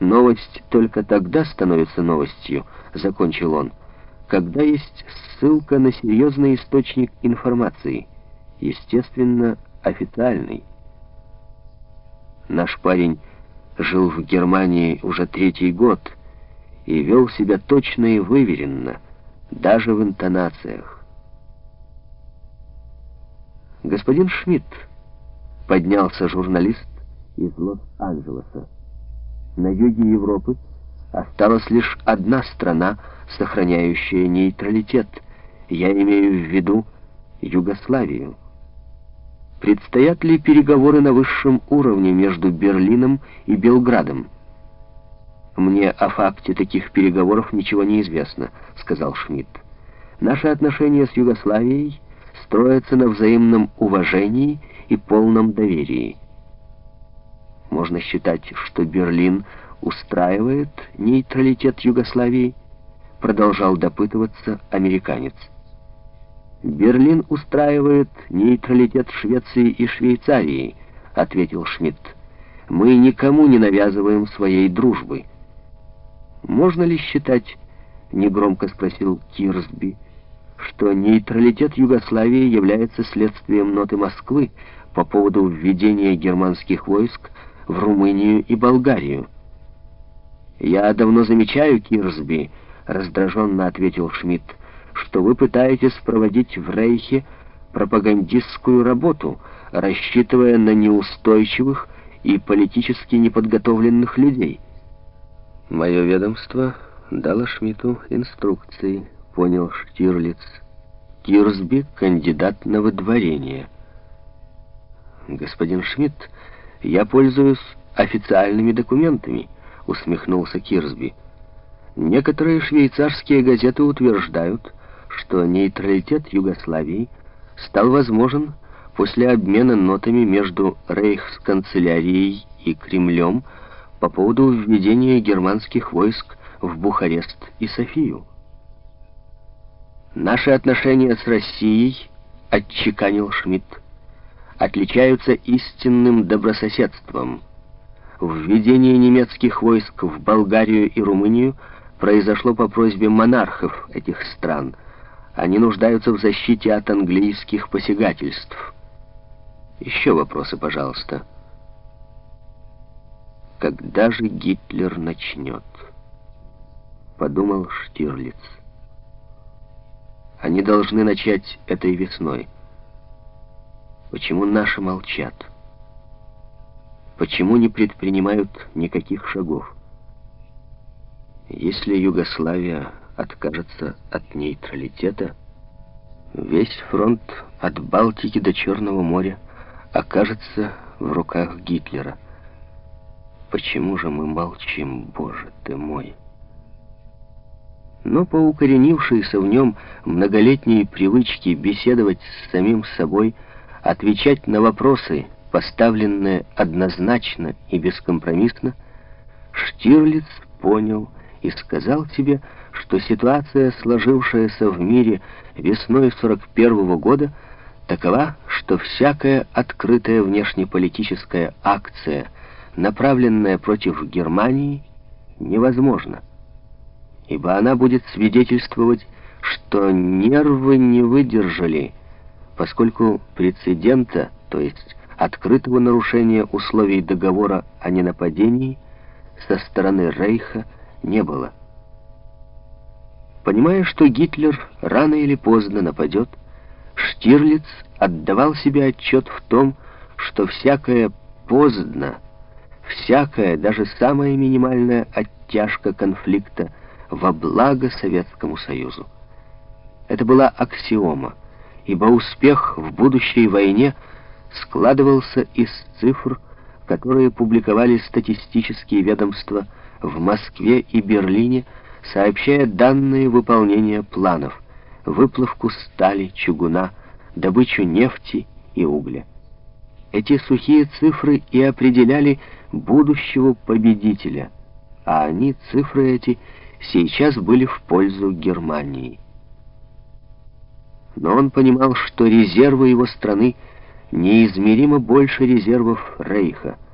Новость только тогда становится новостью, закончил он, когда есть ссылка на серьезный источник информации, естественно, официальный. Наш парень жил в Германии уже третий год и вел себя точно и выверенно, даже в интонациях. Господин Шмидт, поднялся журналист из Лос-Анджелеса. На юге Европы осталась лишь одна страна, сохраняющая нейтралитет. Я имею в виду Югославию. Предстоят ли переговоры на высшем уровне между Берлином и Белградом? «Мне о факте таких переговоров ничего не известно», — сказал Шмидт. «Наши отношения с Югославией строятся на взаимном уважении и полном доверии. Можно считать, что Берлин устраивает нейтралитет Югославии, продолжал допытываться американец. Берлин устраивает нейтралитет Швеции и Швейцарии, ответил Шмидт. Мы никому не навязываем своей дружбы. Можно ли считать, негромко спросил Кирсби, что нейтралитет Югославии является следствием ноты Москвы по поводу введения германских войск в Румынию и Болгарию. «Я давно замечаю, Кирсби», — раздраженно ответил Шмидт, «что вы пытаетесь проводить в Рейхе пропагандистскую работу, рассчитывая на неустойчивых и политически неподготовленных людей». «Мое ведомство дало Шмидту инструкции», — понял Штирлиц. «Кирсби — кандидат на выдворение». «Господин Шмидт «Я пользуюсь официальными документами», — усмехнулся Кирсби. «Некоторые швейцарские газеты утверждают, что нейтралитет Югославии стал возможен после обмена нотами между рейхсканцелярией и Кремлем по поводу введения германских войск в Бухарест и Софию. Наши отношения с Россией, отчеканил Шмидт, отличаются истинным добрососедством. Введение немецких войск в Болгарию и Румынию произошло по просьбе монархов этих стран. Они нуждаются в защите от английских посягательств. Еще вопросы, пожалуйста. Когда же Гитлер начнет? Подумал Штирлиц. Они должны начать этой весной. Почему наши молчат? Почему не предпринимают никаких шагов? Если Югославия откажется от нейтралитета, весь фронт от Балтики до Черного моря окажется в руках Гитлера. Почему же мы молчим, Боже ты мой? Но по укоренившейся в нем многолетней привычке беседовать с самим собой – отвечать на вопросы, поставленные однозначно и бескомпромиссно, Штирлиц понял и сказал себе, что ситуация, сложившаяся в мире весной 41 -го года, такова, что всякая открытая внешнеполитическая акция, направленная против Германии, невозможна, ибо она будет свидетельствовать, что нервы не выдержали, поскольку прецедента, то есть открытого нарушения условий договора о ненападении, со стороны Рейха не было. Понимая, что Гитлер рано или поздно нападет, Штирлиц отдавал себе отчет в том, что всякое поздно, всякая, даже самая минимальная оттяжка конфликта во благо Советскому Союзу. Это была аксиома ибо успех в будущей войне складывался из цифр, которые публиковали статистические ведомства в Москве и Берлине, сообщая данные выполнения планов, выплавку стали, чугуна, добычу нефти и угля. Эти сухие цифры и определяли будущего победителя, а они, цифры эти, сейчас были в пользу Германии но он понимал, что резервы его страны неизмеримо больше резервов Рейха —